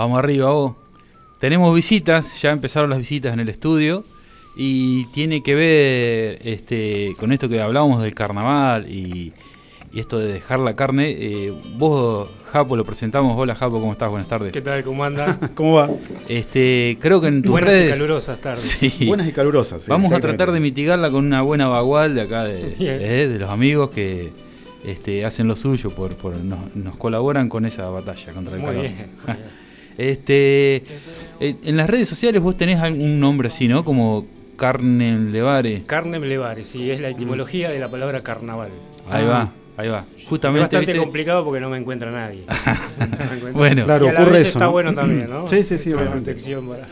Vamos arriba, vos. Tenemos visitas, ya empezaron las visitas en el estudio y tiene que ver este, con esto que hablábamos del carnaval y, y esto de dejar la carne. Eh, vos, Japo, lo presentamos. Hola, Japo, ¿cómo estás? Buenas tardes. ¿Qué tal? ¿Cómo anda? ¿Cómo va? Este, creo que en tus Buenas redes... y calurosas tardes. Sí. Buenas y calurosas. sí, Vamos a tratar de mitigarla con una buena bagual de acá, de, eh, de los amigos que este, hacen lo suyo, por, por- nos, nos colaboran con esa batalla contra el Muy calor. bien. Este, eh, en las redes sociales vos tenés algún nombre así, ¿no? Como Carmen Levare. Carne Blevare, sí, es la etimología de la palabra carnaval. Ahí Ah. va, ahí va. Es Justamente, bastante ¿viste? complicado porque no me encuentra nadie. No me encuentra- Bueno. Claro, Y a la ocurre vez eso, Está ¿no? bueno también, ¿no? Sí, sí, sí, Es obviamente. protección para-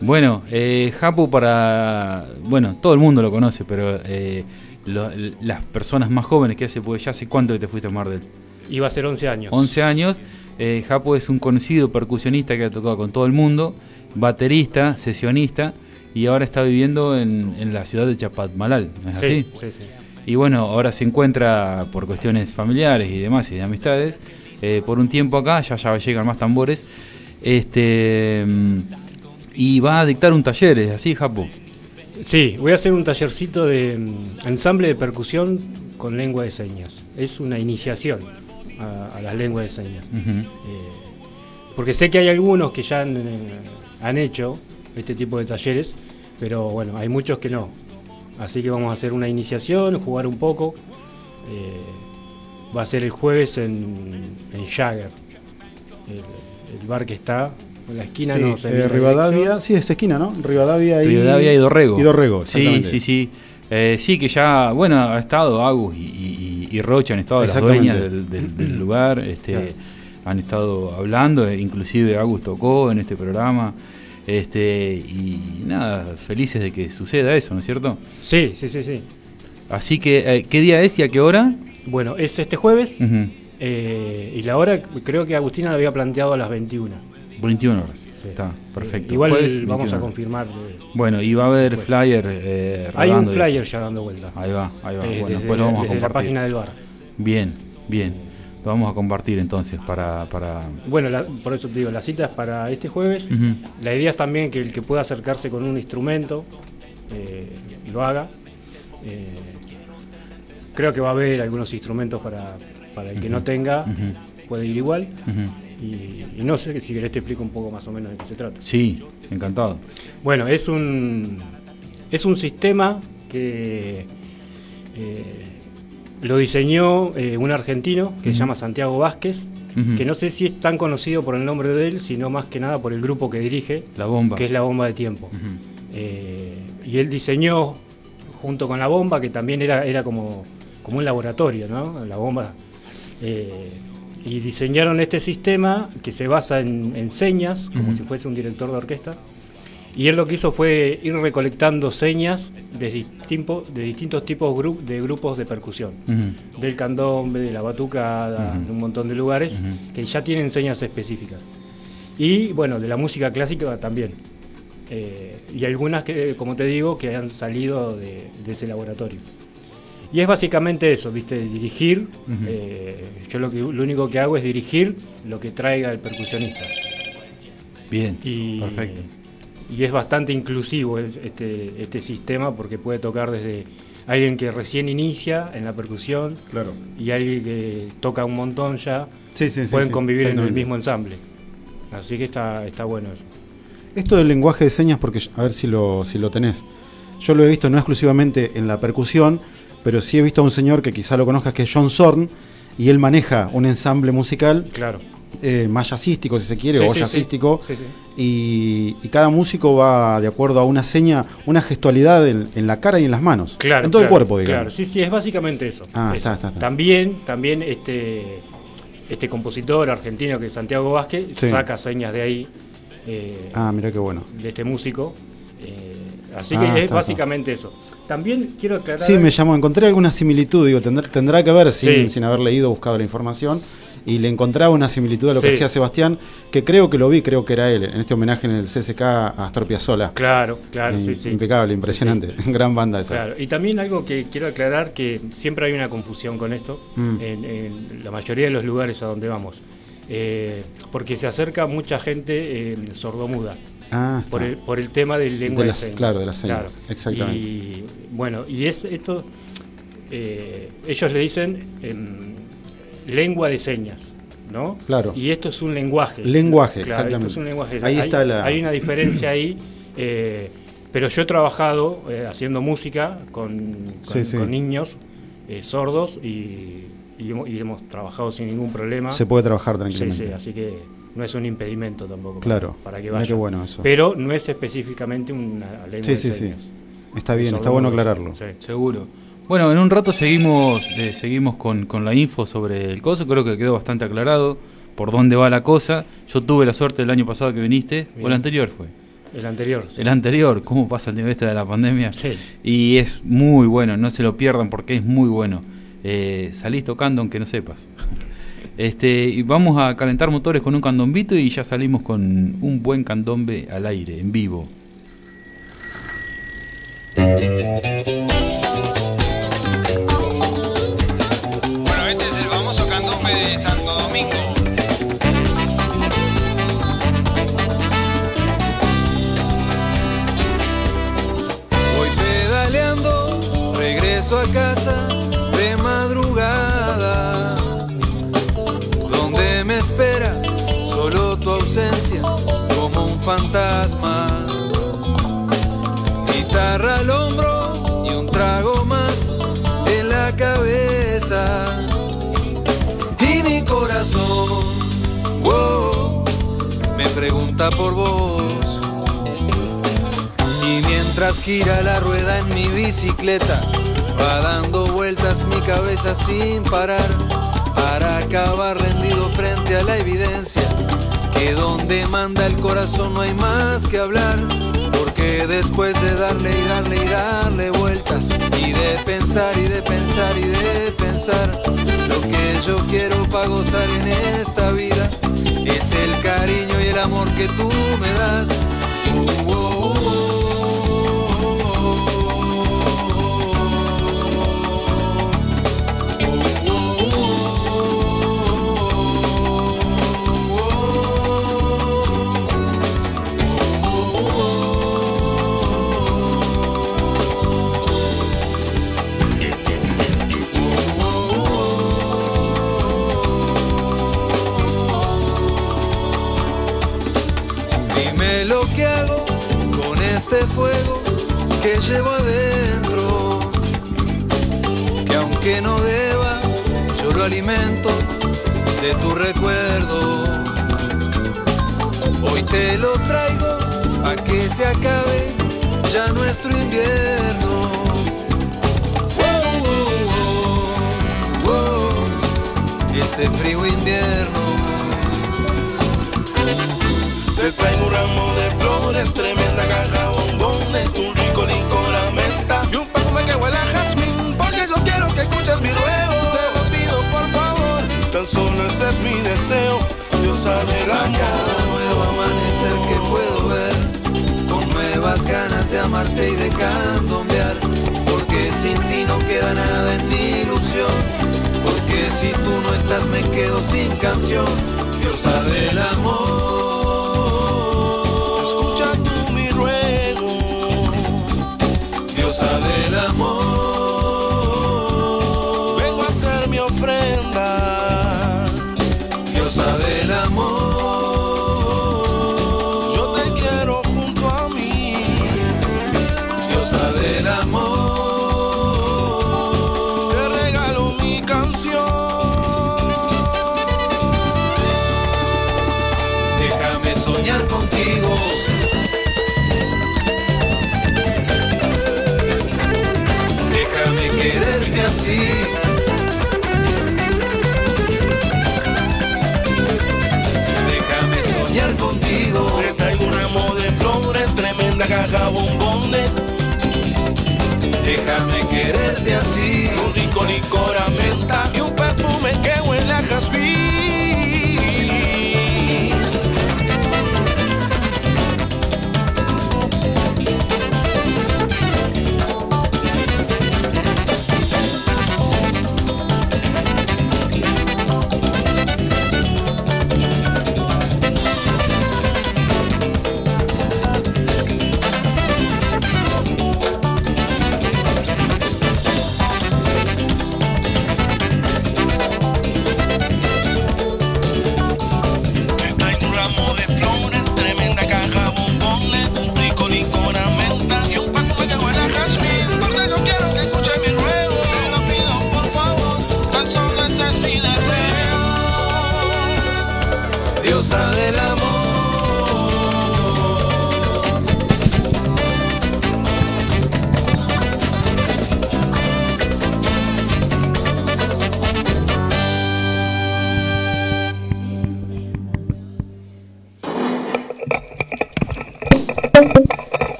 Bueno, eh, Japu para... Bueno, todo el mundo lo conoce, pero eh, lo- las personas más jóvenes que hace, porque ya hace cuánto que te fuiste a Mar del Iba a ser 11 años. 11 años. Eh, Japo es un conocido percusionista que ha tocado con todo el mundo, baterista, sesionista y ahora está viviendo en, en la ciudad de Chapatmalal, ¿no es sí, así? sí, sí. Y bueno, ahora se encuentra por cuestiones familiares y demás y de amistades, eh, por un tiempo acá, ya, ya llegan más tambores, este mm, y va a dictar un taller, ¿es así, Japo? Sí, voy a hacer un tallercito de mm, ensamble de percusión con lengua de señas. Es una iniciación a, a las lenguas de señas. Eh, porque sé que hay algunos que ya han, eh, han hecho este tipo de talleres, pero bueno, hay muchos que no. Así que vamos a hacer una iniciación, jugar un poco. Eh, va a ser el jueves en, en Jagger, el, el bar que está en la esquina. Sí, no sé eh, Rivadavia, sí, es esquina, ¿no? Rivadavia y... Rivadavia y Dorrego. Y Dorrego, Sí, sí, sí. Eh, sí, que ya, bueno, ha estado Agus y, y- y Rocha, han estado las dueñas del, del- del lugar, este, Claro. han estado hablando, e inclusive Agus tocó en este programa. Este, y nada, felices de que suceda eso, ¿no es cierto? Sí, sí, sí, sí. Así que, eh, ¿qué día es y a qué hora? Bueno, es este jueves eh, y la hora creo que Agustina lo había planteado a las 21. 21 horas. Sí. Está, perfecto. Igual Jueves, vamos 21 a confirmar. eh, Bueno, y va a haber flyer eh, Hay un flyer ya dando vuelta. Ahí va, ahí va. bueno, desde, después lo vamos a desde la compartir. página del bar. Bien, bien. Lo vamos a compartir entonces para... para... Bueno, la- por eso te digo, la cita es para este jueves. La idea es también que el que pueda acercarse con un instrumento eh, lo haga. Eh, creo que va a haber algunos instrumentos para, para el que no tenga, puede ir igual. Y, y no sé si querés te explico un poco más o menos de qué se trata. Sí, encantado. Bueno, es un, es un sistema que eh, lo diseñó eh, un argentino que se llama Santiago Vázquez, que no sé si es tan conocido por el nombre de él, sino más que nada por el grupo que dirige, La bomba. que es la bomba de tiempo. Eh, y él diseñó, junto con la bomba, que también era, era como, como un laboratorio, ¿no? La bomba. Y diseñaron este sistema que se basa en, en señas, como si fuese un director de orquesta. Y él lo que hizo fue ir recolectando señas de, distinto- de distintos tipos gru- de grupos de percusión. Del candombe, de la batucada, de un montón de lugares que ya tienen señas específicas. Y bueno, de la música clásica también. Eh, y algunas que, como te digo, que han salido de, de ese laboratorio. Y es básicamente eso, ¿viste? Dirigir. Eh, yo lo, que, lo único que hago es dirigir lo que traiga el percusionista. Bien, Y, perfecto. y es bastante inclusivo es- este, este sistema porque puede tocar desde alguien que recién inicia en la percusión Claro. y alguien que toca un montón ya. Sí, sí, sí. pueden sí, convivir en el mismo ensamble. Así que está, está bueno eso. Esto del lenguaje de señas, porque a ver si lo, si lo tenés. Yo lo he visto no exclusivamente en la percusión, pero sí he visto a un señor que quizá lo conozcas, que es John Zorn, y él maneja un ensamble musical Claro. eh, más jazzístico, si se quiere, Sí, o sí, jazzístico. Y, y cada músico va de acuerdo a una seña, una gestualidad en, en la cara y en las manos. Claro, en todo el cuerpo, digamos. Claro, sí, sí, es básicamente eso. Ah, Eso. está, está, está. También, también este, este compositor argentino que es Santiago Vázquez saca señas de ahí, eh, Ah, mira qué bueno. de este músico. eh, así Ah, que es básicamente eso. También quiero aclarar. Sí, me llamó, encontré alguna similitud, digo, tendrá, tendrá que ver sin, Sí. sin haber leído, buscado la información, y le encontraba una similitud a lo que Sí. hacía Sebastián, que creo que lo vi, creo que era él, en este homenaje en el CSK a Astor Piazzolla. Claro, claro, Eh, sí, sí. Impecable, impresionante, gran banda esa. Claro, y también algo que quiero aclarar que siempre hay una confusión con esto Mm. en, en la mayoría de los lugares a donde vamos. eh, porque se acerca mucha gente eh, sordomuda. Ah, Por el, por el tema del lengua De señas. claro, de las señas, exactamente. Y bueno, y es esto, eh, ellos le dicen em, lengua de señas, ¿no? Claro. Y esto es un lenguaje. Lenguaje, Claro, exactamente. Esto es un lenguaje. Ahí hay, está la- hay una diferencia ahí. eh, pero yo he trabajado eh, haciendo música con, con, Sí, sí. con niños sordos y, y hemos, y hemos trabajado sin ningún problema. Se puede trabajar Sí, tranquilamente. sí, así que no es un impedimento tampoco. Claro. Para que vaya. qué bueno eso. Pero no es específicamente una lengua Sí, de sí, sí. Está bien, está bueno aclararlo. Sí. Seguro. Bueno, en un rato seguimos eh, seguimos con, con la info sobre el coso. Creo que quedó bastante aclarado por dónde va la cosa. Yo tuve la suerte el año pasado que viniste, o el anterior fue. El anterior. sí. El anterior, ¿cómo pasa el nivel este de la pandemia? Sí. Y es muy bueno, no se lo pierdan porque es muy bueno. Eh, salís tocando aunque no sepas. Este, y vamos a calentar motores con un candombito y ya salimos con un buen candombe al aire, en vivo. Bueno, este es el famoso candombe de Santo Domingo. Voy pedaleando, regreso a casa de madrugada, solo tu ausencia como un fantasma. Guitarra al hombro y un trago más en la cabeza. Y mi corazón, wow, me pregunta por vos. Y mientras gira la rueda en mi bicicleta, va dando vueltas mi cabeza sin parar, para acabar rendido frente a la evidencia, que donde manda el corazón no hay más que hablar, porque después de darle y darle y darle vueltas, y de pensar y de pensar y de pensar, lo que yo quiero para gozar en esta vida, es el cariño y el amor que tú me das. Uh, uh,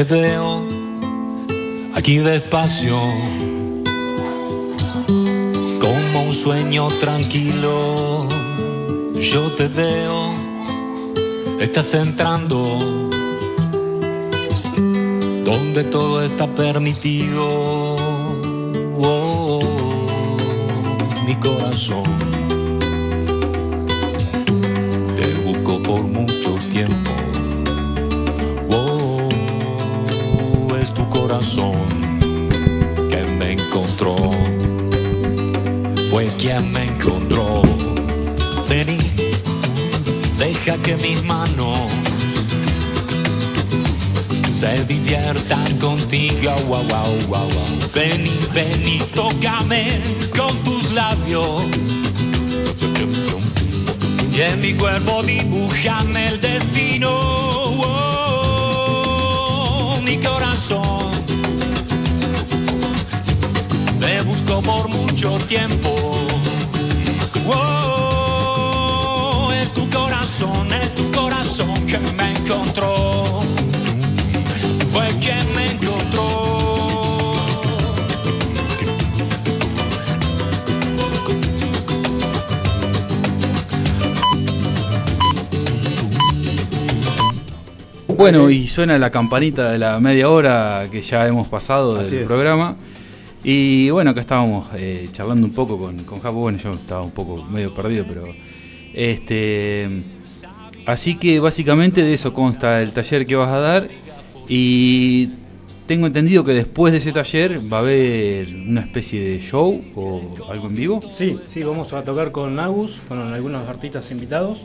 Te veo aquí despacio, como un sueño tranquilo. Yo te veo, estás entrando, donde todo está permitido. Fue quien me encontró. Vení, deja que mis manos se diviertan contigo. Wow, wow, wow, wow. Vení, vení, tócame con tus labios. Y en mi cuerpo dibújame el destino. Oh, mi corazón. Por mucho tiempo. Oh, es tu corazón, es tu corazón que me encontró. Fue quien me encontró. Bueno, y suena la campanita de la media hora que ya hemos pasado Así del es. programa. Y bueno, acá estábamos eh, charlando un poco con, con Japo. Bueno, yo estaba un poco medio perdido, pero. Este. Así que básicamente de eso consta el taller que vas a dar. Y tengo entendido que después de ese taller va a haber una especie de show o algo en vivo. Sí, sí, vamos a tocar con Agus, con algunos artistas invitados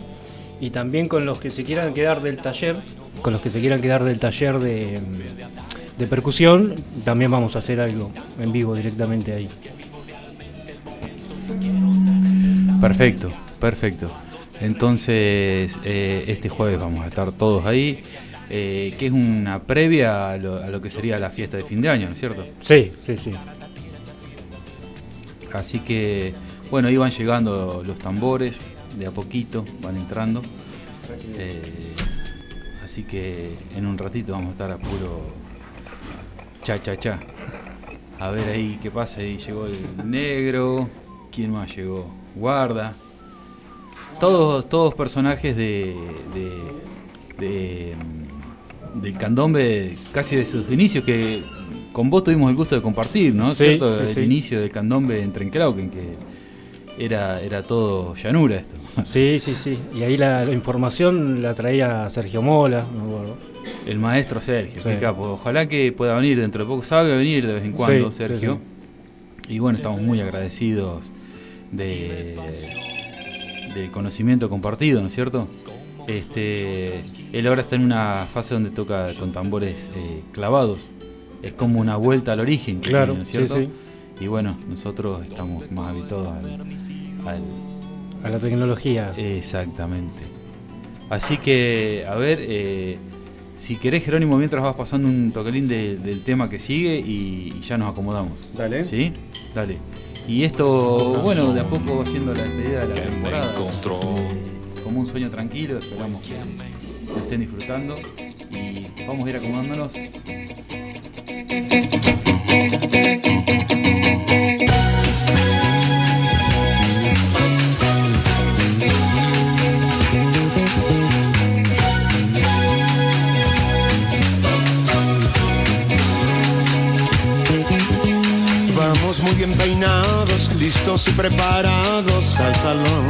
y también con los que se quieran quedar del taller, con los que se quieran quedar del taller de, de percusión, también vamos a hacer algo en vivo directamente ahí. Perfecto, perfecto. Entonces, eh, este jueves vamos a estar todos ahí, eh, que es una previa a lo, a lo que sería la fiesta de fin de año, ¿no es cierto? Sí, sí, sí. Así que, bueno, iban llegando los tambores, de a poquito, van entrando. Eh, así que en un ratito vamos a estar a puro cha cha cha. A ver ahí qué pasa. Ahí llegó el negro. ¿Quién más llegó? Guarda. Todos, todos personajes de, de, de, mm, del candombe casi de sus inicios que con vos tuvimos el gusto de compartir, ¿no? Sí, ¿Cierto? sí, el sí. inicio del candombe en Trenclauquen, que era, era todo llanura esto. Sí, sí, sí. Y ahí la, la información la traía Sergio Mola, me acuerdo. El maestro Sergio, Sí. qué capo. Ojalá que pueda venir dentro de poco. Sabe venir de vez en cuando, Sí, Sergio. sí, Y bueno, estamos muy agradecidos de, del conocimiento compartido, ¿no es cierto? Este, él ahora está en una fase donde toca con tambores eh, clavados. Es como una vuelta al origen, Claro, ¿no es sí, cierto? Y bueno, nosotros estamos más habituados al- al, A la tecnología. Exactamente. Así que, a ver, eh, si querés, Jerónimo, mientras vas pasando un toquelín de- del tema que sigue y, y ya nos acomodamos. Dale. ¿Sí? Dale. Y esto, bueno, de a poco va siendo la despedida de la temporada. Como un sueño tranquilo, esperamos que lo estén disfrutando. Y vamos a ir acomodándonos. Muy bien peinados, listos y preparados al salón.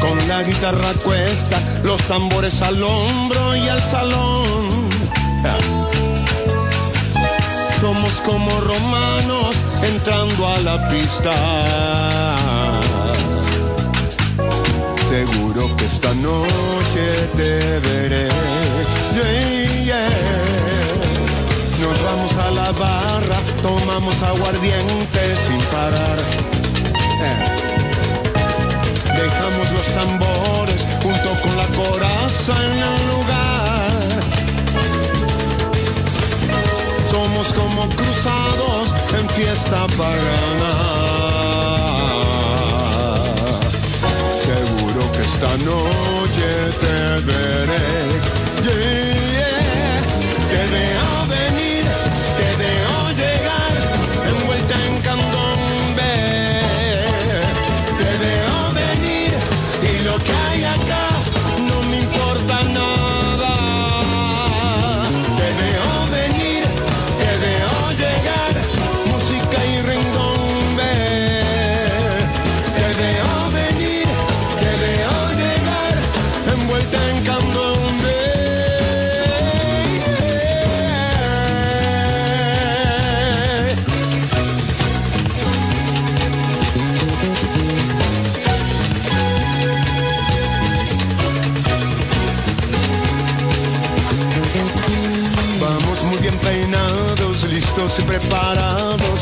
Con la guitarra cuesta, los tambores al hombro y al salón. Somos como romanos entrando a la pista. Seguro que esta noche te veré. Yeah, yeah. Nos vamos a la barra, tomamos aguardiente sin parar. Eh. Dejamos los tambores junto con la coraza en el lugar. Somos como cruzados en fiesta pagana. Seguro que esta noche te veré. Te veo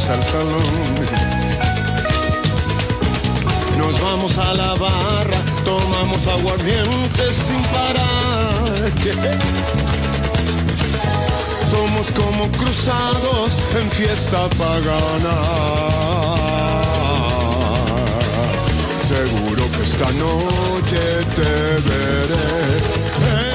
al salón. Nos vamos a la barra, tomamos aguardiente sin parar. Somos como cruzados en fiesta pagana. Seguro que esta noche te veré.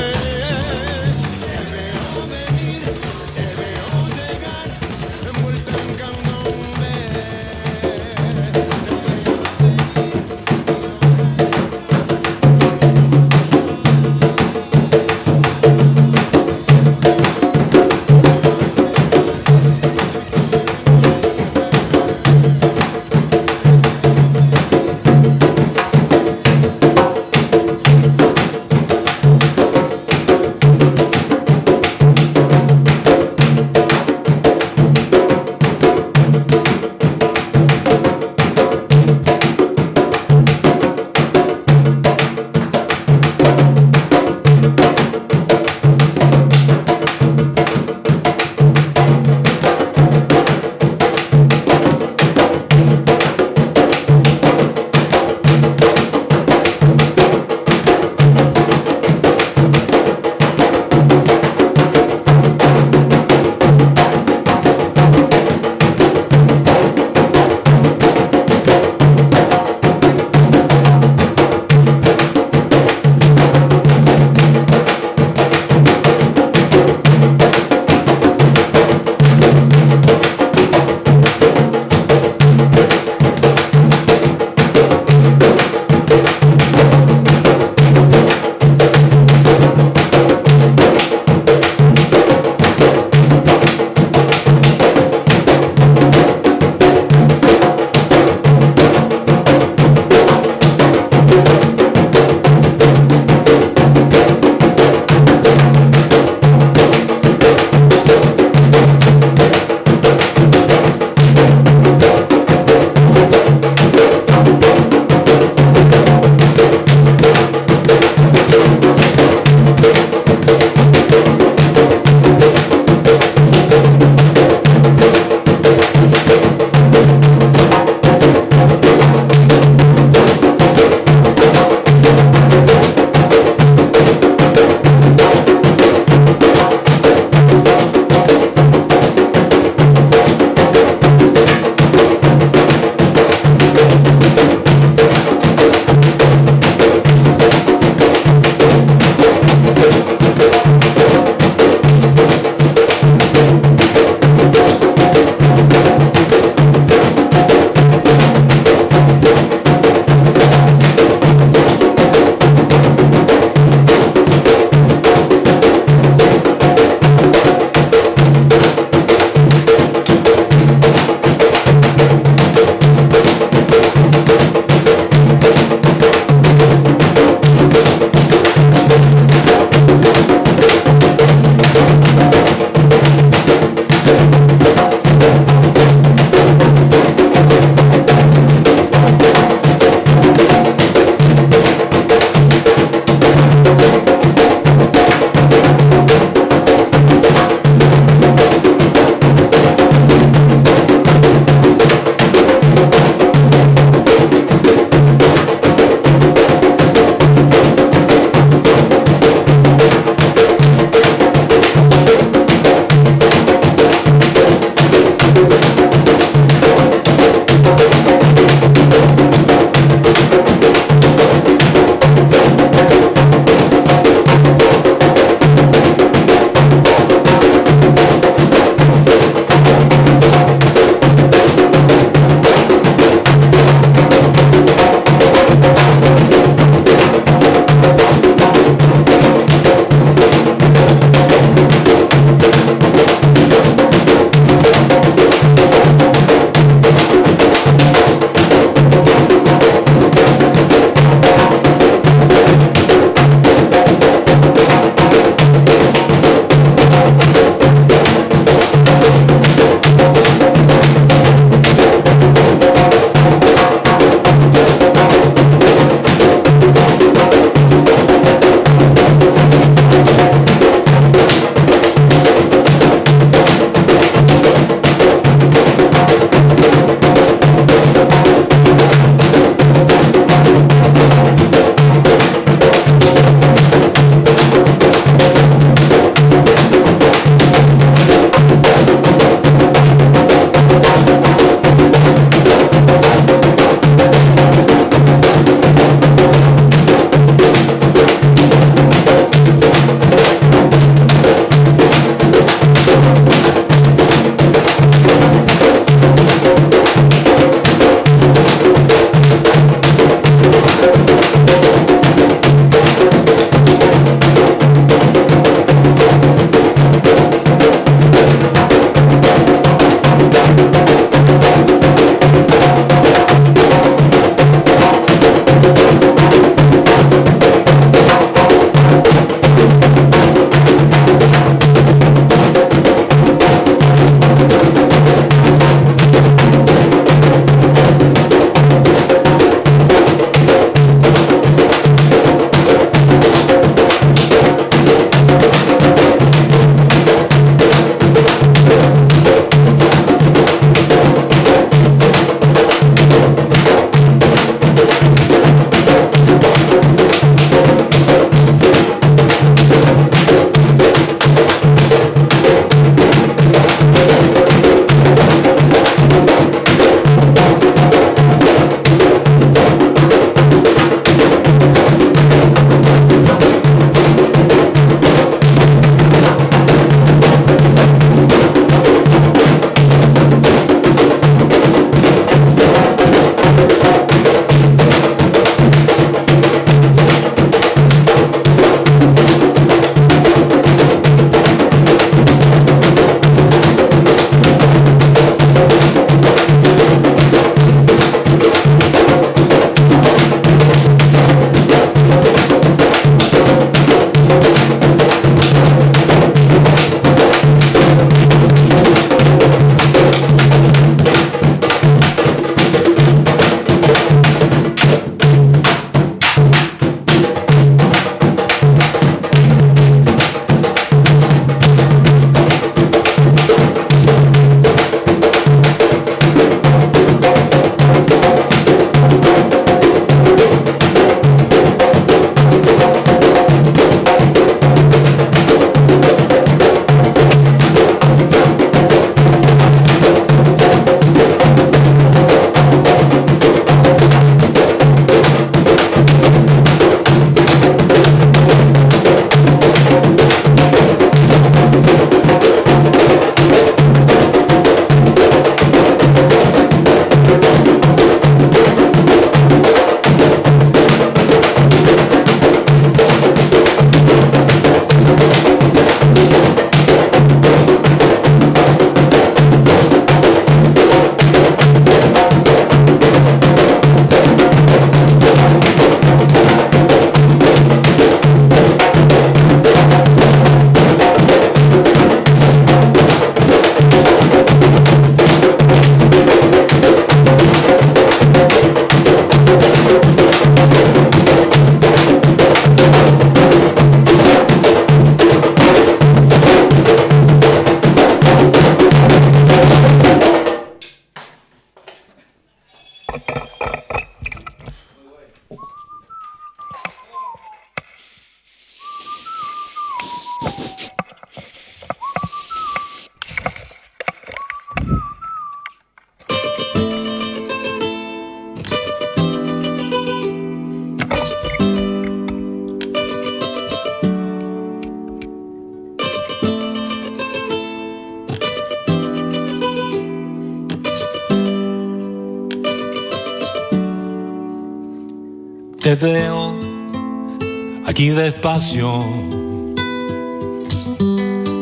Despacio,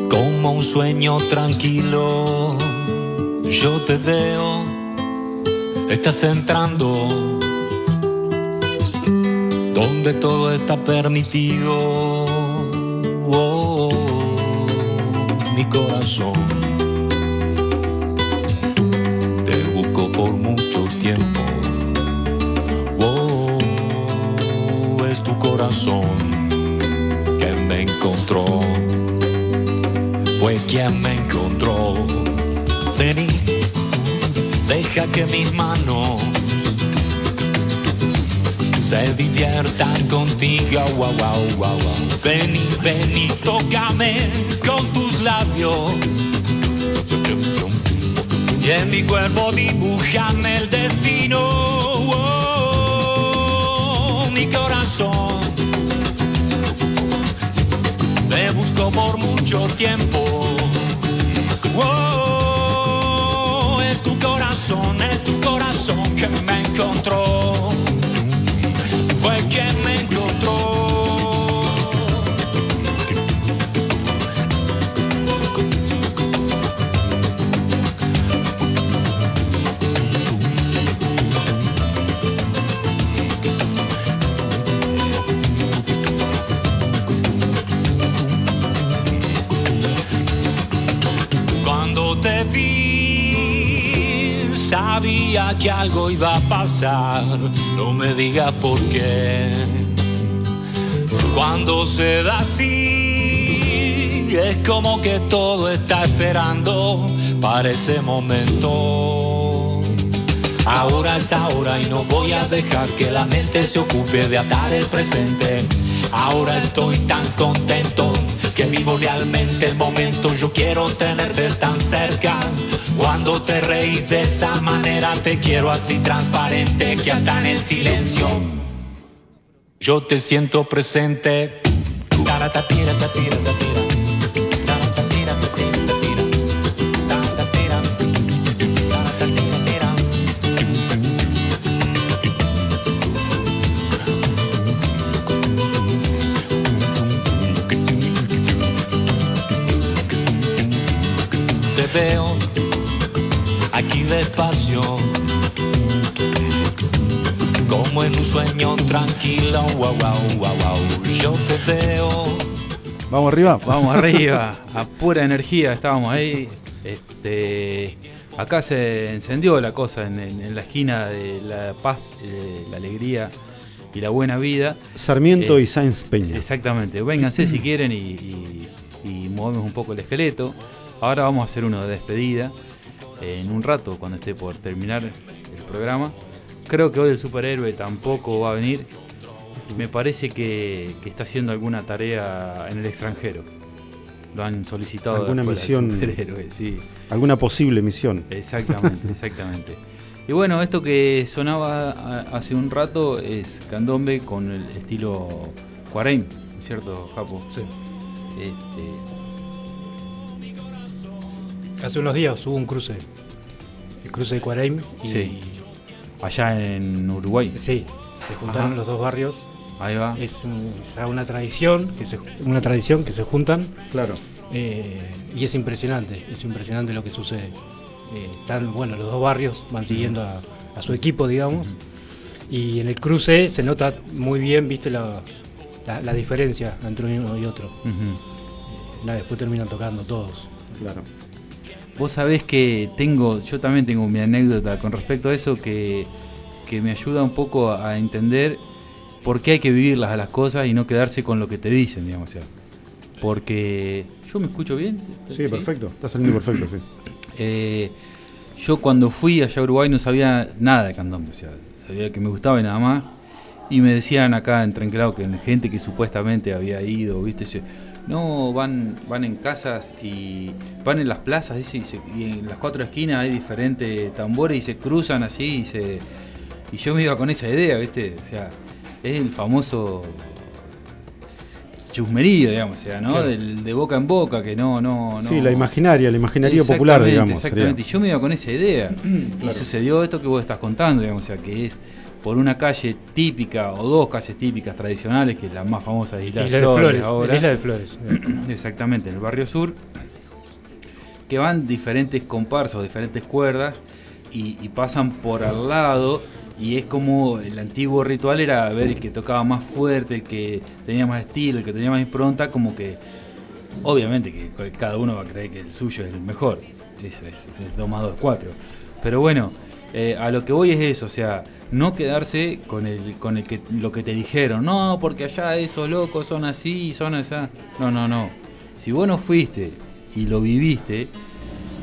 como un sueño tranquilo. Yo te veo, estás entrando, donde todo está permitido. Oh, mi corazón, mis manos se diviertan contigo. Wow, wow, wow, wow. Vení, vení, tócame con tus labios. Y en mi cuerpo dibújame el destino. Oh, mi corazón. Te busco por mucho tiempo. Oh, me que algo iba a pasar. No me digas por qué. Cuando se da así, es como que todo está esperando para ese momento. Ahora es ahora y no voy a dejar que la mente se ocupe de atar el presente. Ahora estoy tan contento que vivo realmente el momento. Yo quiero tenerte tan cerca. Cuando te reís de esa manera, te quiero así transparente que hasta en el silencio yo te siento presente. Un sueño tranquilo. Wow, wow, wow, wow. Yo te veo. Vamos arriba. Vamos arriba, a pura energía estábamos ahí. Este, acá se encendió la cosa en, en- en la esquina de la paz, eh, la alegría y la buena vida. Sarmiento Eh, y Sáenz Peña. Exactamente, vénganse si quieren y, y- y movemos un poco el esqueleto. Ahora vamos a hacer uno de despedida eh, en un rato cuando esté por terminar el programa. Creo que hoy el superhéroe tampoco va a venir. Me parece que, que está haciendo alguna tarea en el extranjero. Lo han solicitado. Alguna misión. superhéroe, sí. Alguna posible misión. Exactamente, exactamente. Y bueno, esto que sonaba a- hace un rato es candombe con el estilo Cuareim, ¿no es ¿cierto, Japo? Sí. Este, Hace unos días hubo un cruce. El cruce de Cuareim y. Sí. Allá en Uruguay. Sí, se juntaron Ajá. los dos barrios. Ahí va. Es un- ya una tradición que se, una tradición que se juntan. Claro. eh, y es impresionante, es impresionante lo que sucede. Eh, están, bueno, los dos barrios van siguiendo a, a su equipo, digamos. Y en el cruce se nota muy bien, viste, la, la- la diferencia entre uno y otro. Ujú. Nada, después terminan tocando todos. Claro. Vos sabés que tengo, yo también tengo mi anécdota con respecto a eso que, que me ayuda un poco a, a entender por qué hay que vivir las, las cosas y no quedarse con lo que te dicen, digamos. o sea. Porque yo me escucho bien. Sí, perfecto. Está saliendo perfecto, sí. Eh, yo cuando fui allá a Uruguay no sabía nada de candombe, o sea, sabía que me gustaba y nada más. Y me decían acá en Trenclado que gente que supuestamente había ido, ¿viste? No, van, van en casas y van en las plazas, dice, y, se- y en las cuatro esquinas hay diferentes tambores y se cruzan así y se. Y yo me iba con esa idea, ¿viste? O sea, es el famoso chusmerío, digamos, o sea, ¿no? Claro. Del, de boca en boca, que no, no, no. Sí, la imaginaria, el imaginario popular, digamos. Exactamente, sería. y yo me iba con esa idea. Y sucedió esto que vos estás contando, digamos, o sea, que es por una calle típica o dos calles típicas tradicionales, que es la más famosa es Isla, Isla de Flores, Flores, ahora. la Isla de Flores. Exactamente, en el barrio sur, que van diferentes comparsas, diferentes cuerdas, y, y pasan por al lado, y es como el antiguo ritual era ver el que tocaba más fuerte, el que tenía más estilo, el que tenía más impronta, como que obviamente que cada uno va a creer que el suyo es el mejor, eso es, es 2 más 2 4, pero bueno, eh, a lo que voy es eso, o sea, no quedarse con el con el que lo que te dijeron, no, porque allá esos locos son así, son así, no, no, no, si vos no fuiste y lo viviste,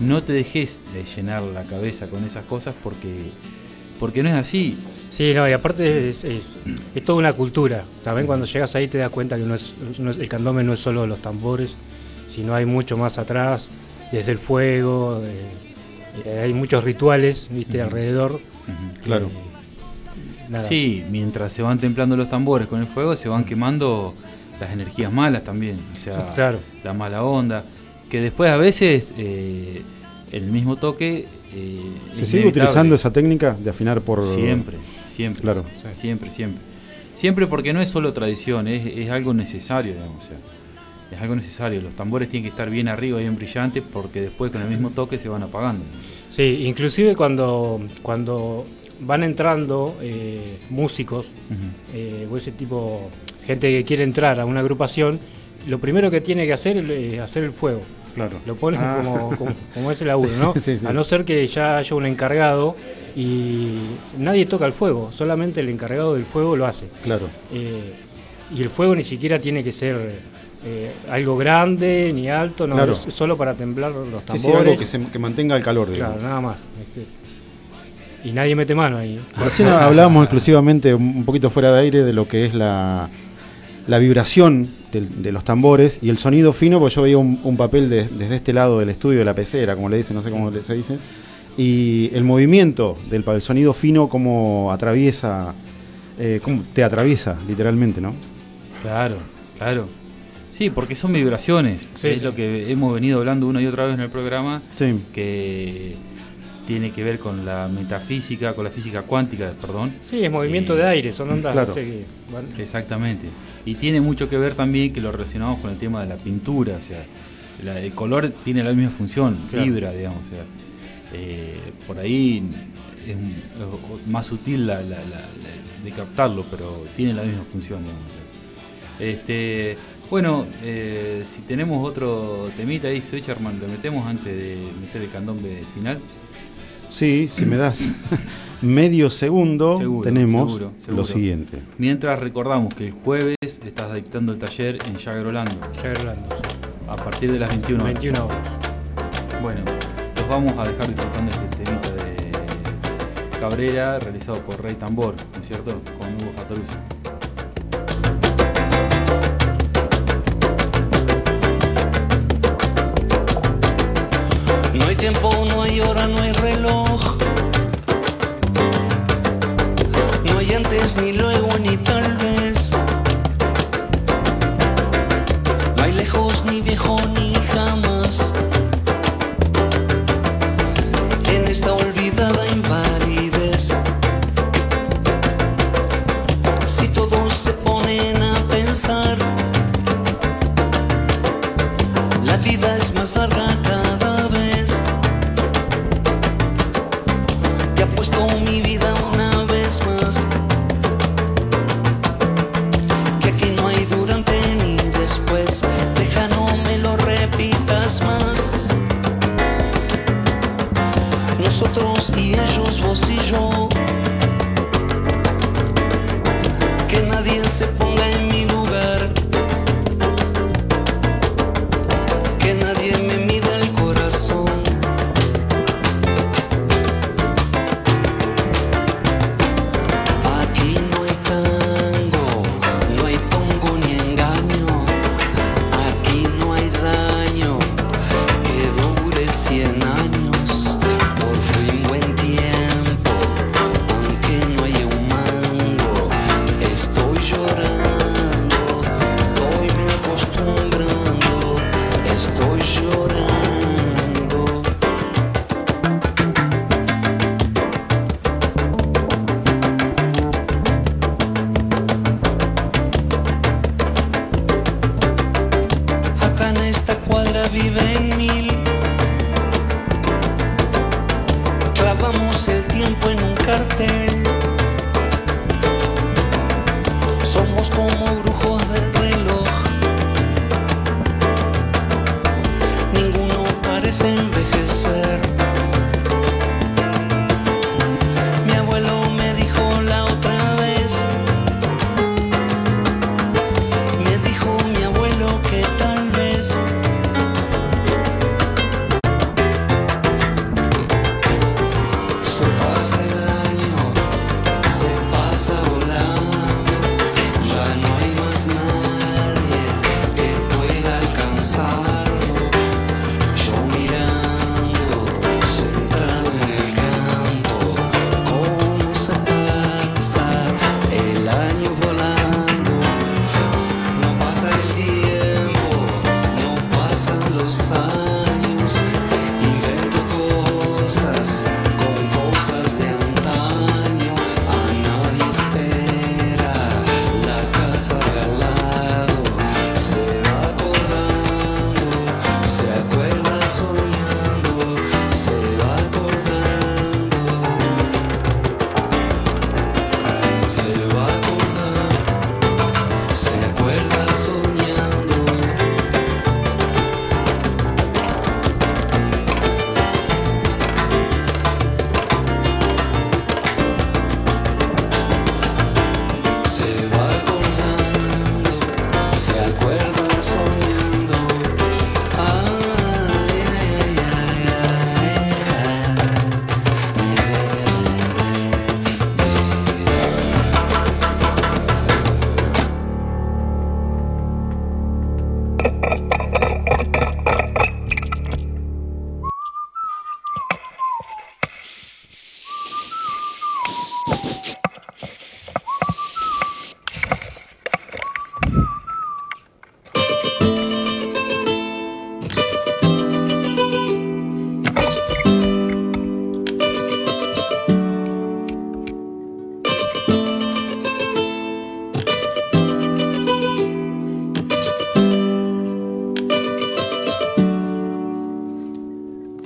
no te dejes de llenar la cabeza con esas cosas porque porque no es así. Sí, no, y aparte es, es, es toda una cultura. También cuando llegas ahí te das cuenta que no es, no es- el candombe no es solo los tambores, sino hay mucho más atrás, desde el fuego, eh, hay muchos rituales, viste, alrededor. Claro. Eh, nada. Sí, mientras se van templando los tambores con el fuego, se van quemando las energías malas también, o sea, Claro. la mala onda, que después a veces eh, el mismo toque eh, ¿Se sigue utilizando esa técnica de afinar por. siempre, siempre, Claro. siempre, siempre, siempre porque no es solo tradición, es, es algo necesario, digamos, o sea, es algo necesario. Los tambores tienen que estar bien arriba, bien brillantes, porque después con el mismo toque se van apagando. Sí, inclusive cuando, cuando van entrando eh, músicos eh, o ese tipo, gente que quiere entrar a una agrupación, lo primero que tiene que hacer es hacer el fuego. Claro. Lo ponen Ah. como, como, como es el laburo, ¿no? Sí, sí. A no ser que ya haya un encargado y nadie toca el fuego, solamente el encargado del fuego lo hace. Claro. Eh, y el fuego ni siquiera tiene que ser eh, algo grande ni alto, no, Claro. es solo para temblar los Sí, tambores. sí, algo que, se- que mantenga el calor, digamos. Claro, nada más. este. Y nadie mete mano ahí. Recién hablábamos exclusivamente, un poquito fuera de aire, de lo que es la, la vibración de, los tambores y el sonido fino, porque yo veía un, un papel de- desde este lado del estudio, de la pecera, como le dicen, no sé cómo se dice, y el movimiento del el sonido fino, como atraviesa, eh, cómo te atraviesa, literalmente, ¿no? Claro, claro. Sí, porque son vibraciones. Sí, es sí. lo que hemos venido hablando una y otra vez en el programa, Sí. que tiene que ver con la metafísica, con la física cuántica, perdón. Sí, es movimiento Eh, de aire, son ondas claro. Exactamente. Y tiene mucho que ver también que lo relacionamos con el tema de la pintura, o sea, la- el color tiene la misma función, Claro. vibra, digamos, o sea, eh, por ahí es, un- es más sutil la, la- la- la- de captarlo, pero tiene la misma función, digamos. o sea. Este, bueno, eh, si tenemos otro temita ahí, Switcherman, lo metemos antes de meter el candombe final. Sí, si me das medio segundo, Seguro, tenemos seguro, seguro. lo siguiente. Mientras recordamos que el jueves estás dictando el taller en Jagrolando. ya hablando, sí. a partir de las 21 horas. 21 horas. Bueno, los vamos a dejar disfrutando este temita de Cabrera realizado por Rey Tambor, ¿no es cierto? Con Hugo Fatoruso. Tiempo, no hay hora, no hay reloj. No hay antes, ni luego, ni tal vez.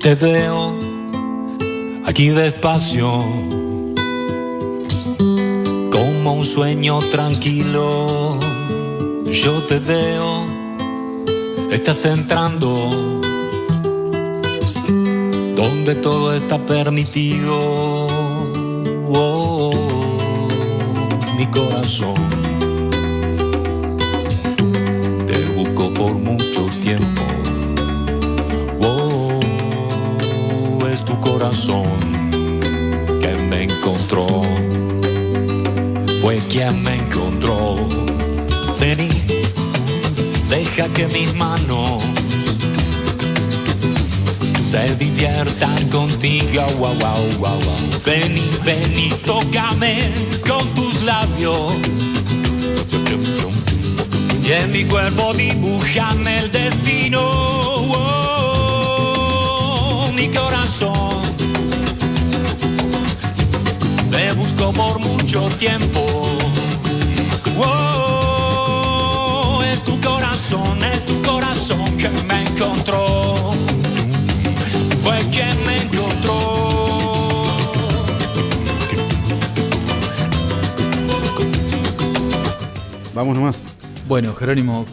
Te veo aquí despacio, como un sueño tranquilo. Yo te veo, estás entrando, donde todo está permitido. Que mis manos se diviertan contigo. Wow, wow, wow, wow. Vení, vení, tócame con tus labios. Y en mi cuerpo dibújame el destino. Oh, mi corazón. Te busco por mucho tiempo. Oh, encontró. Fue quien me encontró. Vamos nomás. Bueno, Jerónimo,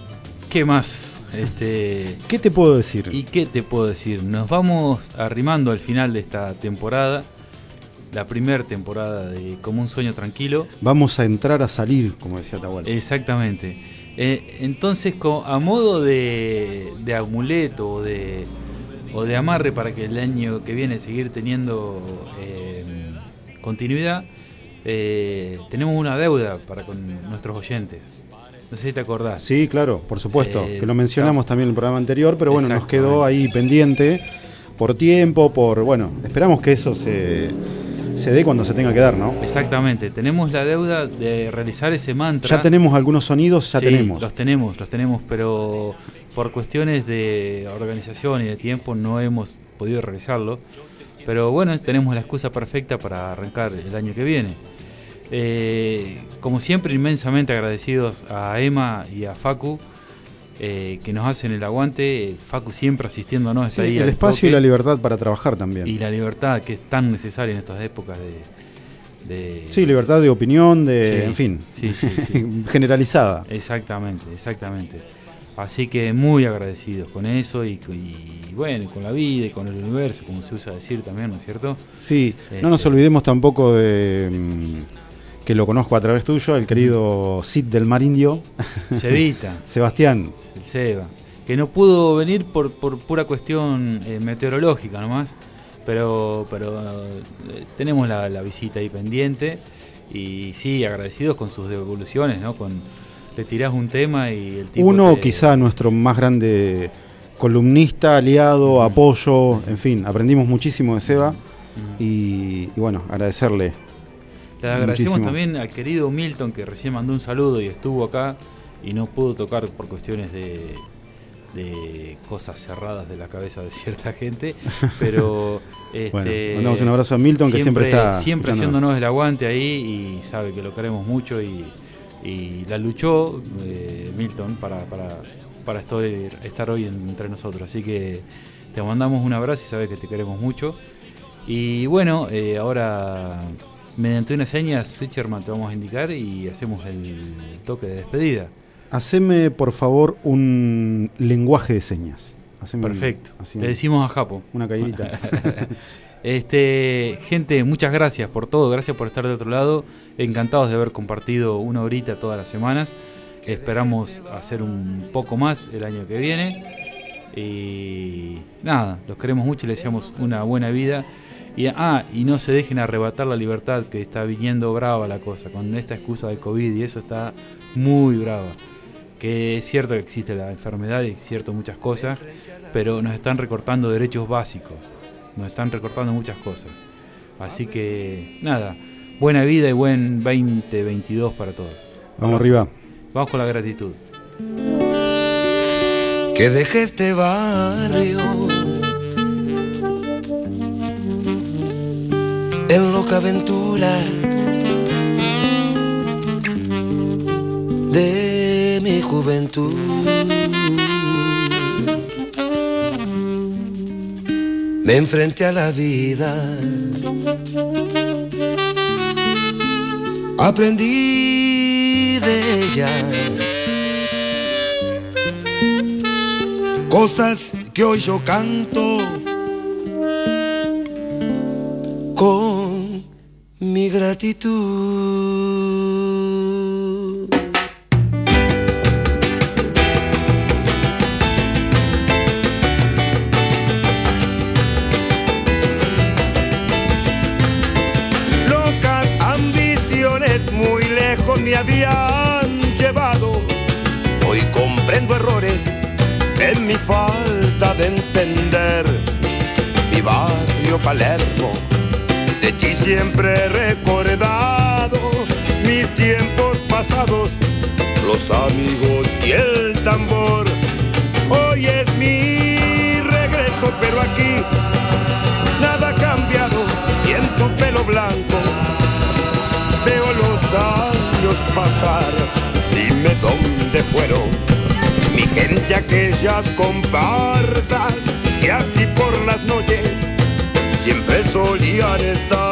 ¿qué más? Este, ¿Qué te puedo decir? ¿Y qué te puedo decir? Nos vamos arrimando al final de esta temporada, la primera temporada de Como un sueño tranquilo. Vamos a entrar a salir, como decía Tahual. Exactamente. Eh, entonces, a modo de, de amuleto o de, o de amarre para que el año que viene seguir teniendo eh, continuidad, eh, tenemos una deuda para con nuestros oyentes. No sé si te acordás. Sí, claro, por supuesto. Eh, que lo mencionamos también en el programa anterior, pero bueno, nos quedó ahí pendiente por tiempo, por. Bueno, esperamos que eso se, se dé cuando se tenga que dar, ¿no? Exactamente, tenemos la deuda de realizar ese mantra. Ya tenemos algunos sonidos, ya Sí, tenemos. Los tenemos, los tenemos, pero por cuestiones de organización y de tiempo no hemos podido realizarlo. Pero bueno, tenemos la excusa perfecta para arrancar el año que viene. Eh, como siempre, inmensamente agradecidos a Emma y a Facu, eh, que nos hacen el aguante. Facu siempre asistiéndonos Sí, ahí el espacio y la libertad para trabajar también. Y la libertad que es tan necesaria en estas épocas de... de- Sí, libertad de opinión, de. Sí, en fin. sí, sí, sí. generalizada. Exactamente, exactamente. Así que muy agradecidos con eso y, y bueno, con la vida y con el universo, como se usa decir también, ¿no es cierto? Sí, no nos Este, olvidemos tampoco de. mm, que lo conozco a través tuyo, el querido Cid del Mar Indio. Cevita, Sebastián. el Seba, que no pudo venir por, por pura cuestión eh, meteorológica nomás, pero, pero eh, tenemos la, la visita ahí pendiente y sí, agradecidos con sus devoluciones, ¿no? Con, le tirás un tema y el tipo... Uno, te- quizá nuestro más grande columnista, aliado, apoyo, en fin, aprendimos muchísimo de Seba y, y bueno, agradecerle. Le agradecemos Muchísimo. también al querido Milton que recién mandó un saludo y estuvo acá y no pudo tocar por cuestiones de, de cosas cerradas de la cabeza de cierta gente, pero este, Bueno, mandamos un abrazo a Milton, que siempre está siempre haciéndonos el aguante ahí y sabe que lo queremos mucho y, y la luchó eh, Milton para, para, para estoy- estar hoy en- entre nosotros, así que te mandamos un abrazo y sabes que te queremos mucho. Y bueno, eh, ahora mediante unas señas, Switcherman te vamos a indicar y hacemos el toque de despedida. Haceme, por favor, un lenguaje de señas. Haceme un- Perfecto. así Le decimos a Japo. Una caídita. Este, gente, muchas gracias por todo, gracias por estar de otro lado. Encantados de haber compartido una horita todas las semanas. Esperamos hacer un poco más el año que viene. Y nada, los queremos mucho y les deseamos una buena vida. Y, ah, y no se dejen arrebatar la libertad que está viniendo brava la cosa, con esta excusa de COVID y eso está muy brava. Que es cierto que existe la enfermedad y es cierto muchas cosas, pero nos están recortando derechos básicos, nos están recortando muchas cosas. Así que nada, buena vida y buen 2022 para todos. Vamos arriba. Vamos con la gratitud. que deje este barrio en loca aventura de mi juventud. Me enfrenté a la vida, aprendí de ella. cosas que hoy yo canto con mi gratitud. Locas ambiciones muy lejos me habían llevado. Hoy comprendo errores en mi falta de entender mi barrio Palermo. De ti siempre he recordado mis tiempos pasados, los amigos y el tambor. Hoy es mi regreso, pero aquí nada ha cambiado y en tu pelo blanco veo los años pasar. Dime dónde fueron mi gente aquellas comparsas que aquí siempre solían estar.